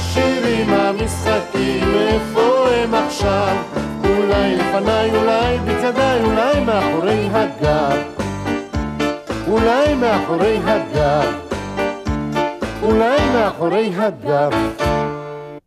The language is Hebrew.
השירים, המשחקים, איפה הם עכשיו? אולי לפניי, אולי בצדיי, אולי מאחורי הגב. אולי מאחורי הגב. אולי מאחורי הגב.